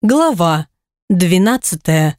Глава двенадцатая.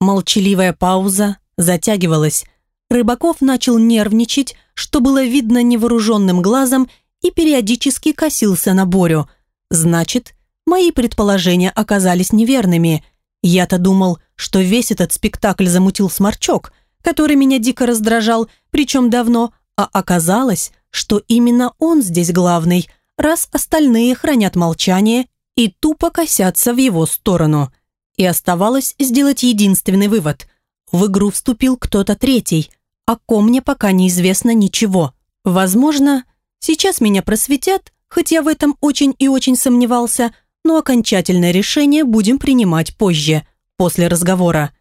Молчаливая пауза затягивалась. Рыбаков начал нервничать, что было видно невооруженным глазом, и периодически косился на Борю. Значит, мои предположения оказались неверными. Я-то думал, что весь этот спектакль замутил сморчок, который меня дико раздражал, причем давно, а оказалось, что именно он здесь главный, раз остальные хранят молчание и тупо косятся в его сторону. И оставалось сделать единственный вывод. В игру вступил кто-то третий, о ком мне пока неизвестно ничего. Возможно, сейчас меня просветят, хоть я в этом очень и очень сомневался, но окончательное решение будем принимать позже, после разговора.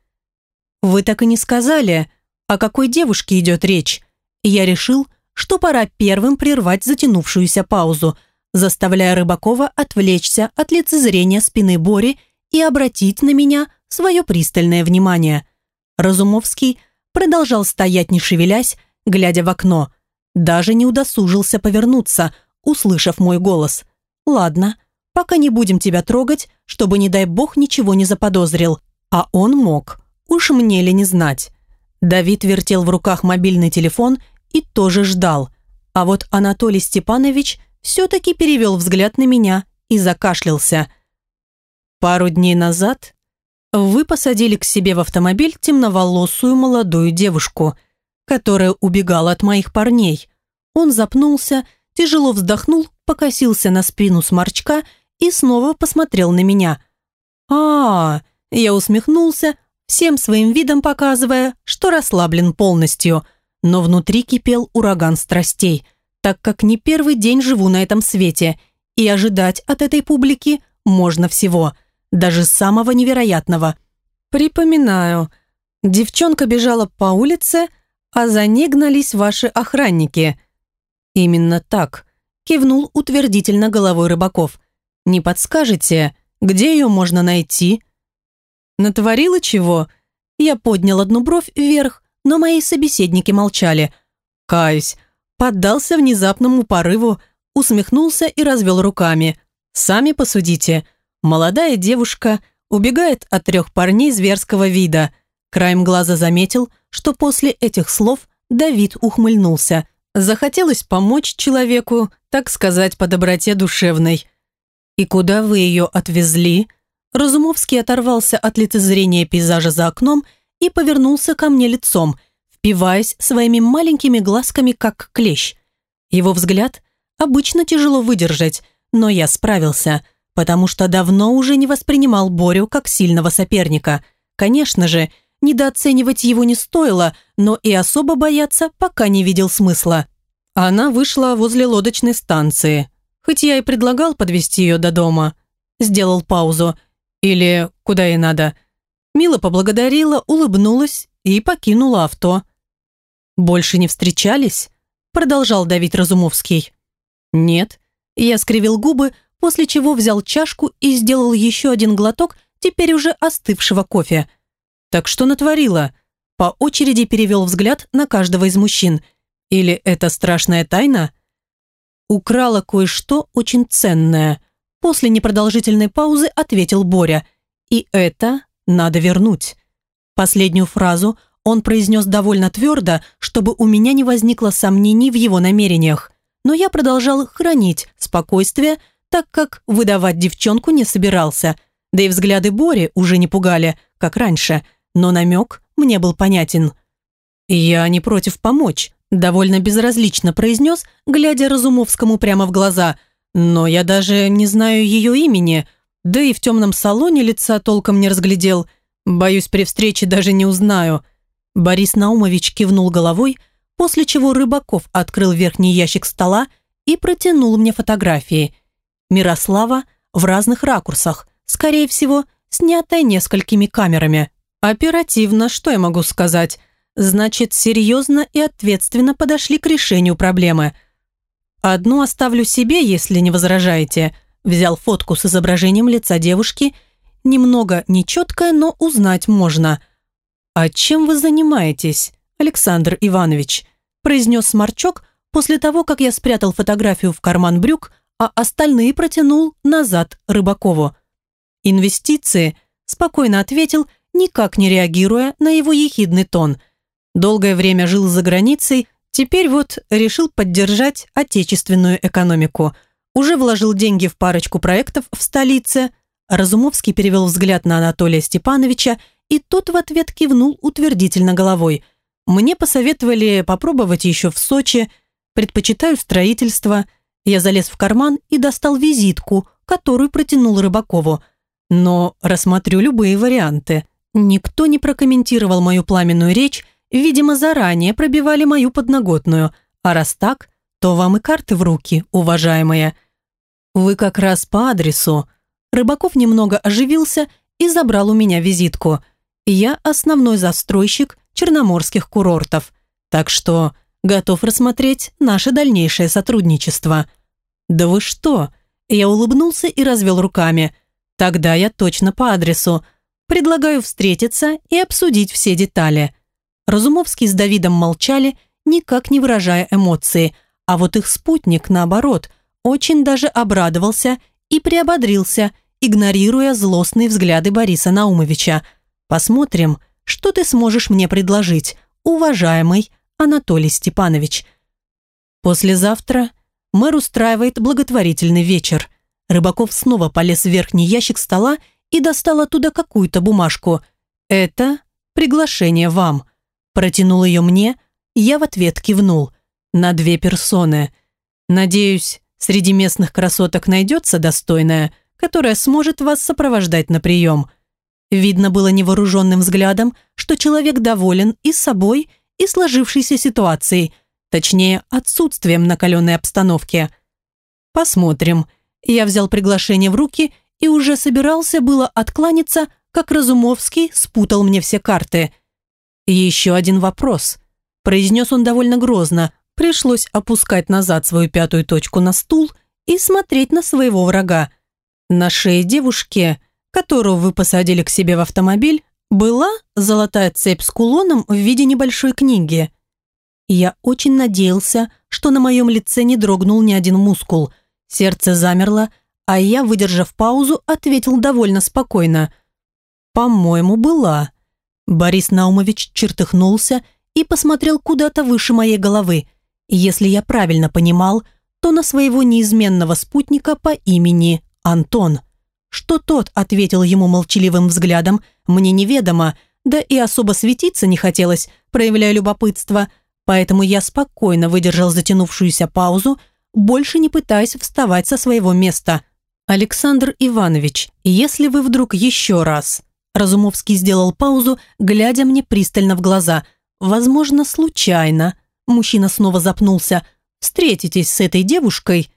Вы так и не сказали, о какой девушке идет речь. Я решил, что пора первым прервать затянувшуюся паузу – заставляя Рыбакова отвлечься от лицезрения спины Бори и обратить на меня свое пристальное внимание. Разумовский продолжал стоять не шевелясь, глядя в окно. Даже не удосужился повернуться, услышав мой голос. «Ладно, пока не будем тебя трогать, чтобы, не дай бог, ничего не заподозрил». А он мог. Уж мне ли не знать. Давид вертел в руках мобильный телефон и тоже ждал. А вот Анатолий Степанович – все-таки перевел взгляд на меня и закашлялся. Пару дней назад вы посадили к себе в автомобиль темноволосую молодую девушку, которая убегала от моих парней. Он запнулся, тяжело вздохнул, покосился на спину сморчка и снова посмотрел на меня. а, -а, я усмехнулся, всем своим видом показывая, что расслаблен полностью, но внутри кипел ураган страстей – так как не первый день живу на этом свете, и ожидать от этой публики можно всего, даже самого невероятного. Припоминаю, девчонка бежала по улице, а за ней гнались ваши охранники. Именно так, кивнул утвердительно головой Рыбаков. Не подскажете, где ее можно найти? Натворила чего? Я поднял одну бровь вверх, но мои собеседники молчали. Каюсь, поддался внезапному порыву, усмехнулся и развел руками. «Сами посудите. Молодая девушка убегает от трех парней зверского вида». Краем глаза заметил, что после этих слов Давид ухмыльнулся. Захотелось помочь человеку, так сказать, по доброте душевной. «И куда вы ее отвезли?» Разумовский оторвался от лицезрения пейзажа за окном и повернулся ко мне лицом – впиваясь своими маленькими глазками, как клещ. Его взгляд обычно тяжело выдержать, но я справился, потому что давно уже не воспринимал Борю как сильного соперника. Конечно же, недооценивать его не стоило, но и особо бояться пока не видел смысла. Она вышла возле лодочной станции. Хоть я и предлагал подвести ее до дома. Сделал паузу. Или куда ей надо. Мила поблагодарила, улыбнулась и покинула авто. «Больше не встречались?» Продолжал давить Разумовский. «Нет». Я скривил губы, после чего взял чашку и сделал еще один глоток теперь уже остывшего кофе. «Так что натворила?» По очереди перевел взгляд на каждого из мужчин. «Или это страшная тайна?» «Украла кое-что очень ценное», после непродолжительной паузы ответил Боря. «И это надо вернуть». Последнюю фразу – он произнес довольно твердо, чтобы у меня не возникло сомнений в его намерениях. Но я продолжал хранить спокойствие, так как выдавать девчонку не собирался. Да и взгляды Бори уже не пугали, как раньше, но намек мне был понятен. «Я не против помочь», – довольно безразлично произнес, глядя Разумовскому прямо в глаза. «Но я даже не знаю ее имени, да и в темном салоне лица толком не разглядел. Боюсь, при встрече даже не узнаю». Борис Наумович кивнул головой, после чего Рыбаков открыл верхний ящик стола и протянул мне фотографии. Мирослава в разных ракурсах, скорее всего, снятая несколькими камерами. Оперативно, что я могу сказать? Значит, серьезно и ответственно подошли к решению проблемы. Одну оставлю себе, если не возражаете. Взял фотку с изображением лица девушки. Немного нечеткая, но узнать можно – «А чем вы занимаетесь, Александр Иванович?» произнес Сморчок после того, как я спрятал фотографию в карман брюк, а остальные протянул назад Рыбакову. «Инвестиции», – спокойно ответил, никак не реагируя на его ехидный тон. Долгое время жил за границей, теперь вот решил поддержать отечественную экономику. Уже вложил деньги в парочку проектов в столице. Разумовский перевел взгляд на Анатолия Степановича, и тот в ответ кивнул утвердительно головой. Мне посоветовали попробовать еще в Сочи. Предпочитаю строительство. Я залез в карман и достал визитку, которую протянул Рыбакову. Но рассмотрю любые варианты. Никто не прокомментировал мою пламенную речь, видимо, заранее пробивали мою подноготную. А раз так, то вам и карты в руки, уважаемая. Вы как раз по адресу. Рыбаков немного оживился и забрал у меня визитку. Я основной застройщик черноморских курортов, так что готов рассмотреть наше дальнейшее сотрудничество. Да вы что? Я улыбнулся и развел руками. Тогда я точно по адресу. Предлагаю встретиться и обсудить все детали. Разумовский с Давидом молчали, никак не выражая эмоции, а вот их спутник, наоборот, очень даже обрадовался и приободрился, игнорируя злостные взгляды Бориса Наумовича. «Посмотрим, что ты сможешь мне предложить, уважаемый Анатолий Степанович?» Послезавтра мэр устраивает благотворительный вечер. Рыбаков снова полез в верхний ящик стола и достал оттуда какую-то бумажку. «Это приглашение вам». Протянул ее мне, я в ответ кивнул. На две персоны. Надеюсь, среди местных красоток найдется достойная, которая сможет вас сопровождать на прием. Видно было невооруженным взглядом, что человек доволен и собой, и сложившейся ситуацией, точнее, отсутствием накаленной обстановки. Посмотрим. Я взял приглашение в руки и уже собирался было откланяться, как Разумовский спутал мне все карты. «Еще один вопрос», – произнес он довольно грозно. Пришлось опускать назад свою пятую точку на стул и смотреть на своего врага. На шее девушки, которую вы посадили к себе в автомобиль, была золотая цепь с кулоном в виде небольшой книги. Я очень надеялся, что на моем лице не дрогнул ни один мускул. Сердце замерло, а я, выдержав паузу, ответил довольно спокойно. «По-моему, была». Борис Наумович чертыхнулся и посмотрел куда-то выше моей головы. Если я правильно понимал, то на своего неизменного спутника по имени Антон. Что тот ответил ему молчаливым взглядом, мне неведомо, да и особо светиться не хотелось, проявляя любопытство, поэтому я спокойно выдержал затянувшуюся паузу, больше не пытаясь вставать со своего места – «Александр Иванович, если вы вдруг еще раз...» Разумовский сделал паузу, глядя мне пристально в глаза. «Возможно, случайно...» Мужчина снова запнулся. «Встретитесь с этой девушкой?»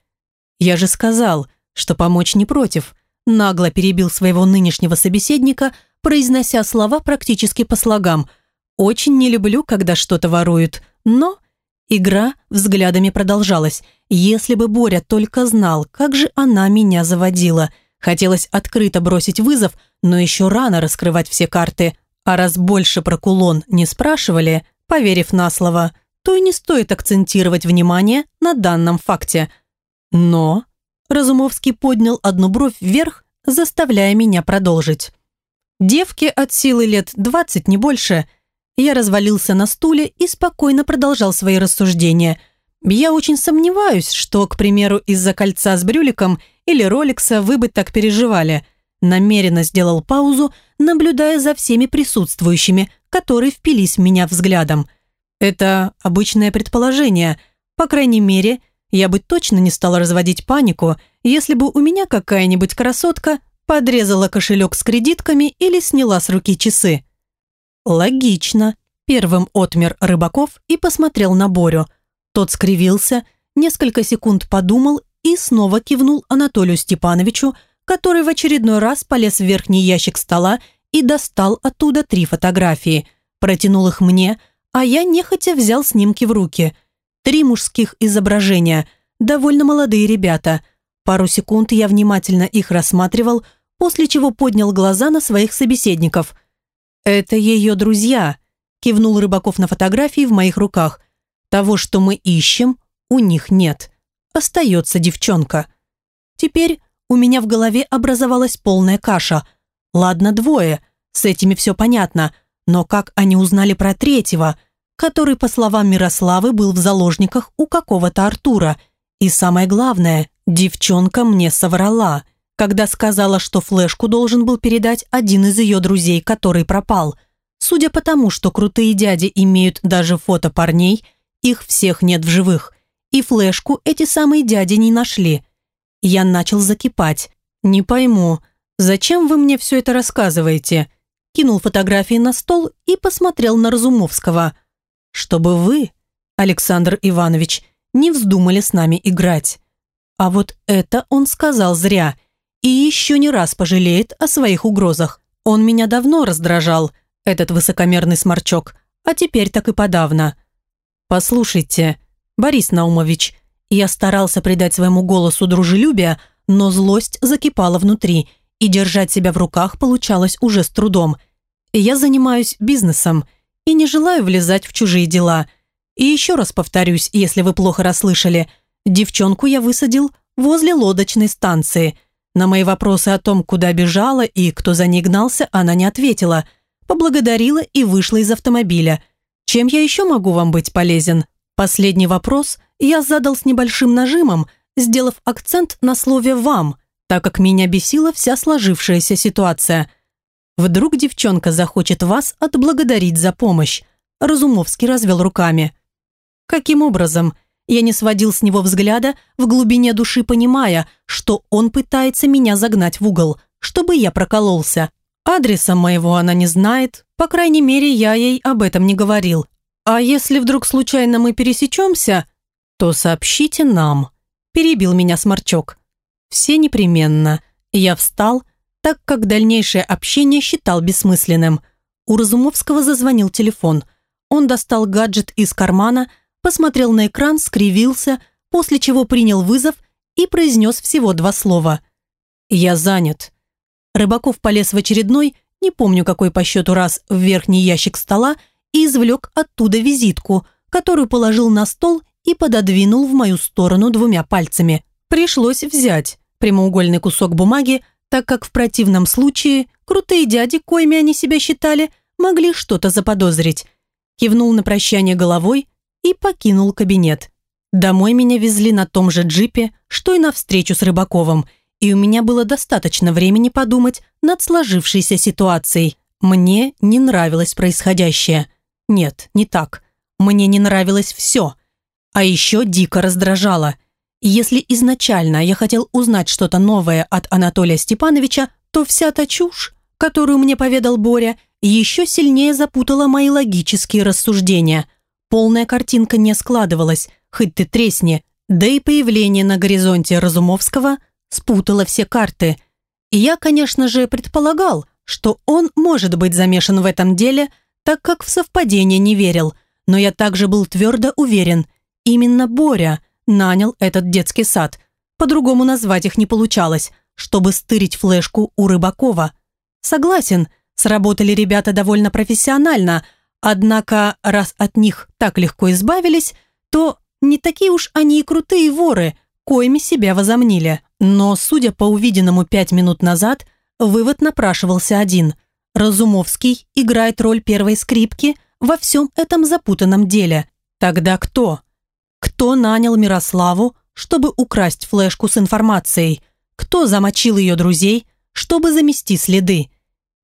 «Я же сказал, что помочь не против», нагло перебил своего нынешнего собеседника, произнося слова практически по слогам. «Очень не люблю, когда что-то воруют, но Игра взглядами продолжалась. Если бы Боря только знал, как же она меня заводила. Хотелось открыто бросить вызов, но еще рано раскрывать все карты. А раз больше про кулон не спрашивали, поверив на слово, то и не стоит акцентировать внимание на данном факте. Но Разумовский поднял одну бровь вверх, заставляя меня продолжить. Девки от силы лет двадцать, не больше – я развалился на стуле и спокойно продолжал свои рассуждения. Я очень сомневаюсь, что, к примеру, из-за кольца с брюликом или роликса вы бы так переживали. Намеренно сделал паузу, наблюдая за всеми присутствующими, которые впились в меня взглядом. Это обычное предположение. По крайней мере, я бы точно не стала разводить панику, если бы у меня какая-нибудь красотка подрезала кошелек с кредитками или сняла с руки часы. «Логично», – первым отмер Рыбаков и посмотрел на Борю. Тот скривился, несколько секунд подумал и снова кивнул Анатолию Степановичу, который в очередной раз полез в верхний ящик стола и достал оттуда три фотографии. Протянул их мне, а я нехотя взял снимки в руки. Три мужских изображения, довольно молодые ребята. Пару секунд я внимательно их рассматривал, после чего поднял глаза на своих собеседников – «Это ее друзья», – кивнул Рыбаков на фотографии в моих руках. «Того, что мы ищем, у них нет. Остается девчонка». Теперь у меня в голове образовалась полная каша. Ладно, двое, с этими все понятно, но как они узнали про третьего, который, по словам Мирославы, был в заложниках у какого-то Артура? И самое главное, девчонка мне соврала, когда сказала, что флешку должен был передать один из ее друзей, который пропал. Судя по тому, что крутые дяди имеют даже фото парней, их всех нет в живых. И флешку эти самые дяди не нашли. Я начал закипать. «Не пойму, зачем вы мне все это рассказываете?» Кинул фотографии на стол и посмотрел на Разумовского. «Чтобы вы, Александр Иванович, не вздумали с нами играть. А вот это он сказал зря и еще не раз пожалеет о своих угрозах. Он меня давно раздражал, этот высокомерный сморчок, а теперь так и подавно. Послушайте, Борис Наумович, я старался придать своему голосу дружелюбие, но злость закипала внутри, и держать себя в руках получалось уже с трудом. Я занимаюсь бизнесом и не желаю влезать в чужие дела. И еще раз повторюсь, если вы плохо расслышали, девчонку я высадил возле лодочной станции. На мои вопросы о том, куда бежала и кто за ней гнался, она не ответила. Поблагодарила и вышла из автомобиля. Чем я еще могу вам быть полезен? Последний вопрос я задал с небольшим нажимом, сделав акцент на слове «вам», так как меня бесила вся сложившаяся ситуация. Вдруг девчонка захочет вас отблагодарить за помощь. Разумовский развел руками. Каким образом? Я не сводил с него взгляда, в глубине души понимая, что он пытается меня загнать в угол, чтобы я прокололся. Адреса моего она не знает, по крайней мере, я ей об этом не говорил. А если вдруг случайно мы пересечемся, то сообщите нам. Перебил меня сморчок. Все непременно. Я встал, так как дальнейшее общение считал бессмысленным. У Разумовского зазвонил телефон. Он достал гаджет из кармана, посмотрел на экран, скривился, после чего принял вызов и произнес всего два слова. «Я занят». Рыбаков полез в очередной, не помню какой по счету раз, в верхний ящик стола и извлек оттуда визитку, которую положил на стол и пододвинул в мою сторону двумя пальцами. Пришлось взять прямоугольный кусок бумаги, так как в противном случае крутые дяди, коими они себя считали, могли что-то заподозрить. Кивнул на прощание головой и покинул кабинет. Домой меня везли на том же джипе, что и на встречу с Рыбаковым, и у меня было достаточно времени подумать над сложившейся ситуацией. Мне не нравилось происходящее. Нет, не так. Мне не нравилось все. А еще дико раздражало. Если изначально я хотел узнать что-то новое от Анатолия Степановича, то вся та чушь, которую мне поведал Боря, еще сильнее запутала мои логические рассуждения – Полная картинка не складывалась, хоть ты тресни, да и появление на горизонте Разумовского спутало все карты. И я, конечно же, предполагал, что он может быть замешан в этом деле, так как в совпадение не верил, но я также был твердо уверен, именно Боря нанял этот детский сад, по-другому назвать их не получалось, чтобы стырить флешку у Рыбакова. Согласен, сработали ребята довольно профессионально – Однако, раз от них так легко избавились, то не такие уж они и крутые воры, коими себя возомнили. Но, судя по увиденному пять минут назад, вывод напрашивался один. Разумовский играет роль первой скрипки во всем этом запутанном деле. Тогда кто? Кто нанял Мирославу, чтобы украсть флешку с информацией? Кто замочил ее друзей, чтобы замести следы?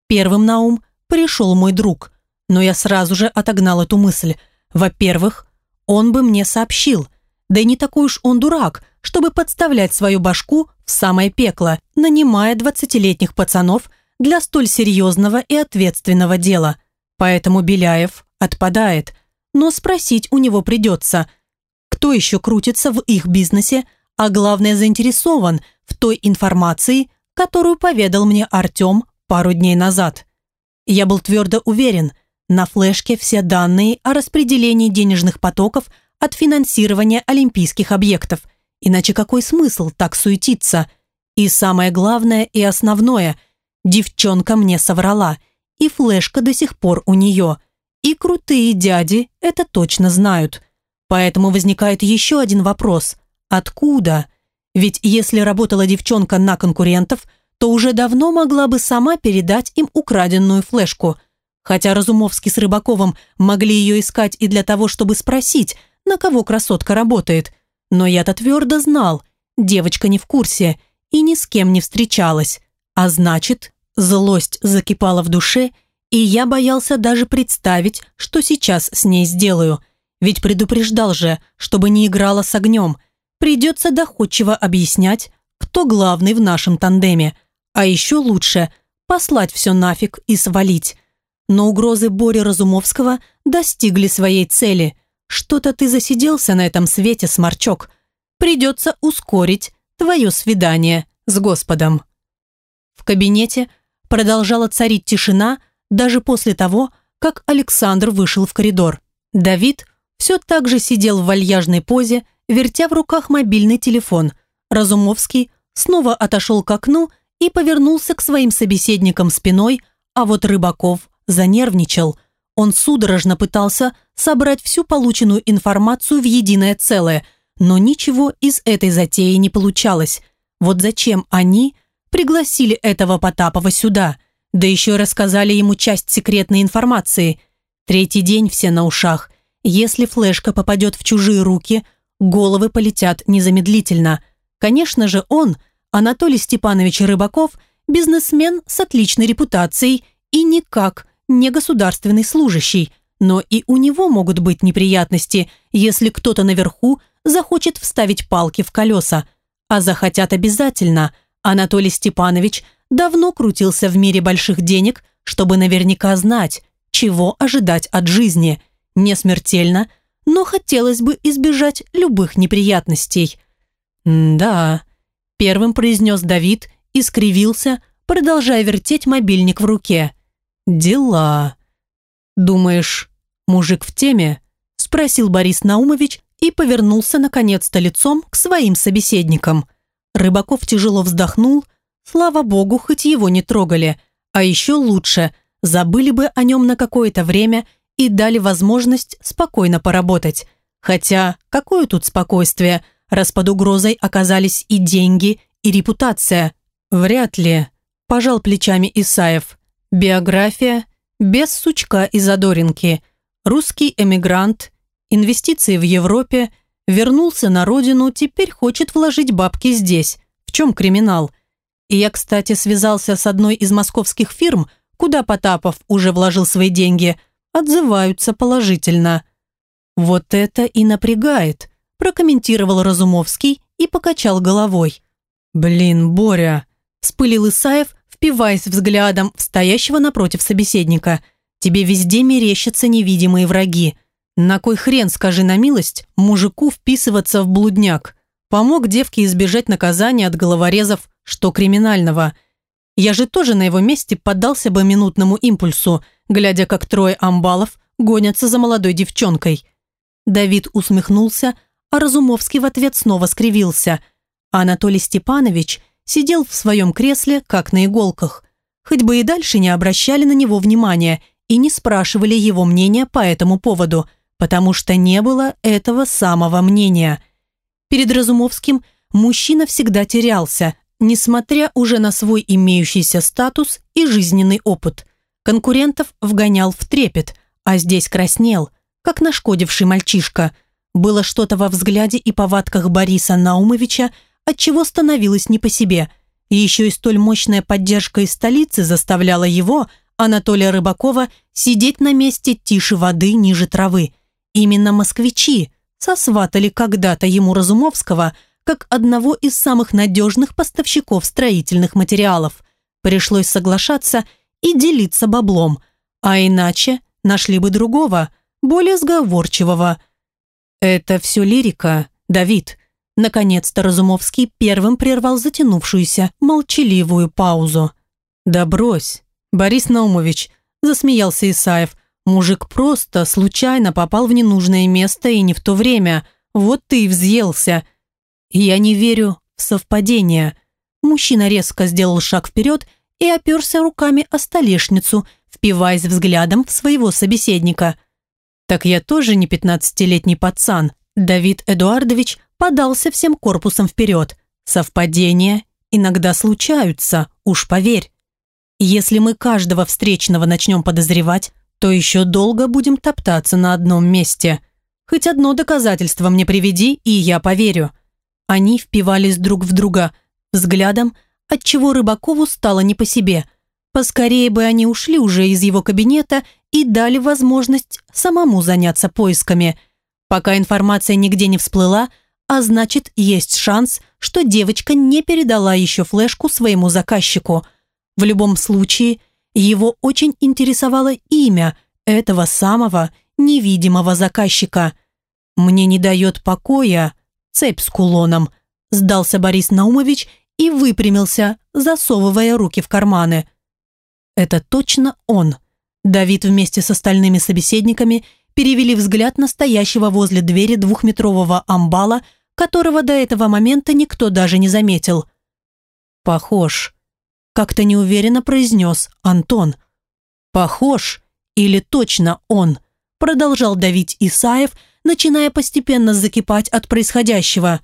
Первым на ум пришел мой друг – но я сразу же отогнал эту мысль. Во-первых, он бы мне сообщил. Да и не такой уж он дурак, чтобы подставлять свою башку в самое пекло, нанимая двадцатилетних пацанов для столь серьезного и ответственного дела. Поэтому Беляев отпадает. Но спросить у него придется, кто еще крутится в их бизнесе, а главное заинтересован в той информации, которую поведал мне Артем пару дней назад. Я был твердо уверен, на флешке все данные о распределении денежных потоков от финансирования олимпийских объектов. Иначе какой смысл так суетиться? И самое главное и основное, девчонка мне соврала, и флешка до сих пор у нее. И крутые дяди это точно знают. Поэтому возникает еще один вопрос. Откуда? Ведь если работала девчонка на конкурентов, то уже давно могла бы сама передать им украденную флешку. Хотя Разумовский с Рыбаковым могли ее искать и для того, чтобы спросить, на кого красотка работает. Но я-то твердо знал, девочка не в курсе и ни с кем не встречалась. А значит, злость закипала в душе, и я боялся даже представить, что сейчас с ней сделаю. Ведь предупреждал же, чтобы не играла с огнем. Придется доходчиво объяснять, кто главный в нашем тандеме. А еще лучше послать все нафиг и свалить. Но угрозы Бори Разумовского достигли своей цели. Что-то ты засиделся на этом свете, сморчок. Придется ускорить твое свидание с Господом. В кабинете продолжала царить тишина даже после того, как Александр вышел в коридор. Давид все так же сидел в вальяжной позе, вертя в руках мобильный телефон. Разумовский снова отошел к окну и повернулся к своим собеседникам спиной, а вот Рыбаков занервничал – он судорожно пытался собрать всю полученную информацию в единое целое, но ничего из этой затеи не получалось. Вот зачем они пригласили этого Потапова сюда, да еще рассказали ему часть секретной информации. Третий день все на ушах. Если флешка попадет в чужие руки, головы полетят незамедлительно. Конечно же он, Анатолий Степанович Рыбаков, бизнесмен с отличной репутацией и никак не государственный служащий, но и у него могут быть неприятности, если кто-то наверху захочет вставить палки в колеса. А захотят обязательно. Анатолий Степанович давно крутился в мире больших денег, чтобы наверняка знать, чего ожидать от жизни. Не смертельно, но хотелось бы избежать любых неприятностей. «Да», – первым произнес Давид и скривился, продолжая вертеть мобильник в руке – «Дела». «Думаешь, мужик в теме?» – спросил Борис Наумович и повернулся наконец-то лицом к своим собеседникам. Рыбаков тяжело вздохнул. Слава богу, хоть его не трогали. А еще лучше, забыли бы о нем на какое-то время и дали возможность спокойно поработать. Хотя, какое тут спокойствие, раз под угрозой оказались и деньги, и репутация? Вряд ли. Пожал плечами Исаев. Биография без сучка и задоринки. Русский эмигрант, инвестиции в Европе, вернулся на родину, теперь хочет вложить бабки здесь. В чем криминал? И я, кстати, связался с одной из московских фирм, куда Потапов уже вложил свои деньги, отзываются положительно. Вот это и напрягает, прокомментировал Разумовский и покачал головой. Блин, Боря, вспылил Исаев, впиваясь взглядом в стоящего напротив собеседника. «Тебе везде мерещатся невидимые враги. На кой хрен, скажи на милость, мужику вписываться в блудняк? Помог девке избежать наказания от головорезов, что криминального. Я же тоже на его месте поддался бы минутному импульсу, глядя, как трое амбалов гонятся за молодой девчонкой». Давид усмехнулся, а Разумовский в ответ снова скривился. Анатолий Степанович – сидел в своем кресле, как на иголках. Хоть бы и дальше не обращали на него внимания и не спрашивали его мнения по этому поводу, потому что не было этого самого мнения. Перед Разумовским мужчина всегда терялся, несмотря уже на свой имеющийся статус и жизненный опыт. Конкурентов вгонял в трепет, а здесь краснел, как нашкодивший мальчишка. Было что-то во взгляде и повадках Бориса Наумовича, отчего становилось не по себе. И еще и столь мощная поддержка из столицы заставляла его, Анатолия Рыбакова, сидеть на месте тише воды ниже травы. Именно москвичи сосватали когда-то ему Разумовского как одного из самых надежных поставщиков строительных материалов. Пришлось соглашаться и делиться баблом, а иначе нашли бы другого, более сговорчивого. «Это все лирика, Давид», Наконец-то Разумовский первым прервал затянувшуюся, молчаливую паузу. «Да брось, Борис Наумович», – засмеялся Исаев. «Мужик просто случайно попал в ненужное место и не в то время. Вот ты и взъелся». «Я не верю в совпадение». Мужчина резко сделал шаг вперед и оперся руками о столешницу, впиваясь взглядом в своего собеседника. «Так я тоже не пятнадцатилетний пацан», Давид Эдуардович подался всем корпусом вперед. Совпадения иногда случаются, уж поверь. Если мы каждого встречного начнем подозревать, то еще долго будем топтаться на одном месте. Хоть одно доказательство мне приведи, и я поверю. Они впивались друг в друга взглядом, отчего Рыбакову стало не по себе. Поскорее бы они ушли уже из его кабинета и дали возможность самому заняться поисками. Пока информация нигде не всплыла, а значит, есть шанс, что девочка не передала еще флешку своему заказчику. В любом случае, его очень интересовало имя этого самого невидимого заказчика. «Мне не дает покоя цепь с кулоном», сдался Борис Наумович и выпрямился, засовывая руки в карманы. «Это точно он». Давид вместе с остальными собеседниками перевели взгляд настоящего возле двери двухметрового амбала – которого до этого момента никто даже не заметил. «Похож», – как-то неуверенно произнес Антон. «Похож или точно он?» – продолжал давить Исаев, начиная постепенно закипать от происходящего.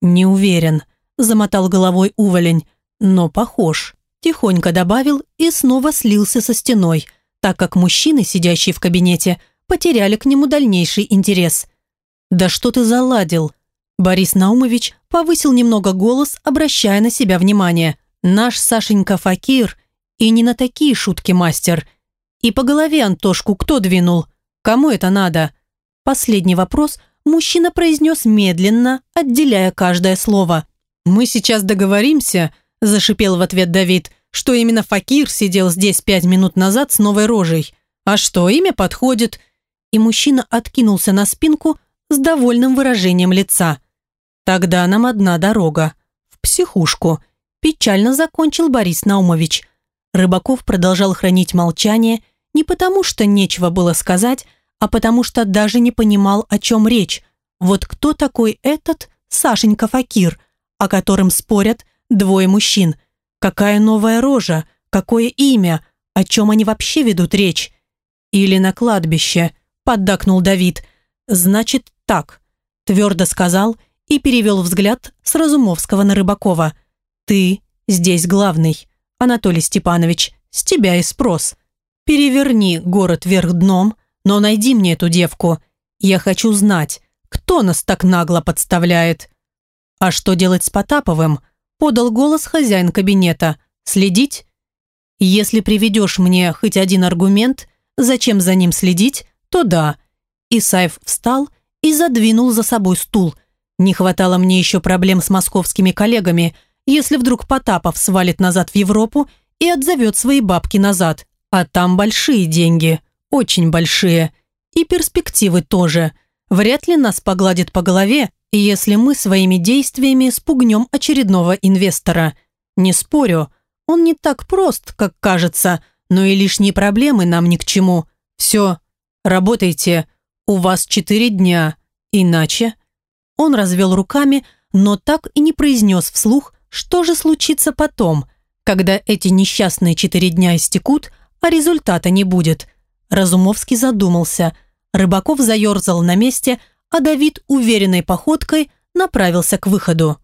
«Не уверен», – замотал головой уволень, – «но похож». Тихонько добавил и снова слился со стеной, так как мужчины, сидящие в кабинете, потеряли к нему дальнейший интерес. «Да что ты заладил?» Борис Наумович повысил немного голос, обращая на себя внимание. «Наш Сашенька Факир и не на такие шутки мастер. И по голове Антошку кто двинул? Кому это надо?» Последний вопрос мужчина произнес медленно, отделяя каждое слово. «Мы сейчас договоримся», – зашипел в ответ Давид, «что именно Факир сидел здесь пять минут назад с новой рожей. А что, имя подходит?» И мужчина откинулся на спинку, с довольным выражением лица. «Тогда нам одна дорога. В психушку», – печально закончил Борис Наумович. Рыбаков продолжал хранить молчание не потому, что нечего было сказать, а потому что даже не понимал, о чем речь. Вот кто такой этот Сашенька Факир, о котором спорят двое мужчин? Какая новая рожа? Какое имя? О чем они вообще ведут речь? Или на кладбище, поддакнул Давид. Значит, так, твердо сказал и перевел взгляд с Разумовского на Рыбакова. Ты здесь главный, Анатолий Степанович, с тебя и спрос. Переверни город вверх дном, но найди мне эту девку. Я хочу знать, кто нас так нагло подставляет. А что делать с Потаповым? Подал голос хозяин кабинета. Следить? Если приведешь мне хоть один аргумент, зачем за ним следить, то да. Исаев встал и задвинул за собой стул. Не хватало мне еще проблем с московскими коллегами, если вдруг Потапов свалит назад в Европу и отзовет свои бабки назад. А там большие деньги, очень большие. И перспективы тоже. Вряд ли нас погладит по голове, если мы своими действиями спугнем очередного инвестора. Не спорю, он не так прост, как кажется, но и лишние проблемы нам ни к чему. Все, работайте, у вас четыре дня, иначе...» Он развел руками, но так и не произнес вслух, что же случится потом, когда эти несчастные четыре дня истекут, а результата не будет. Разумовский задумался. Рыбаков заерзал на месте, а Давид уверенной походкой направился к выходу.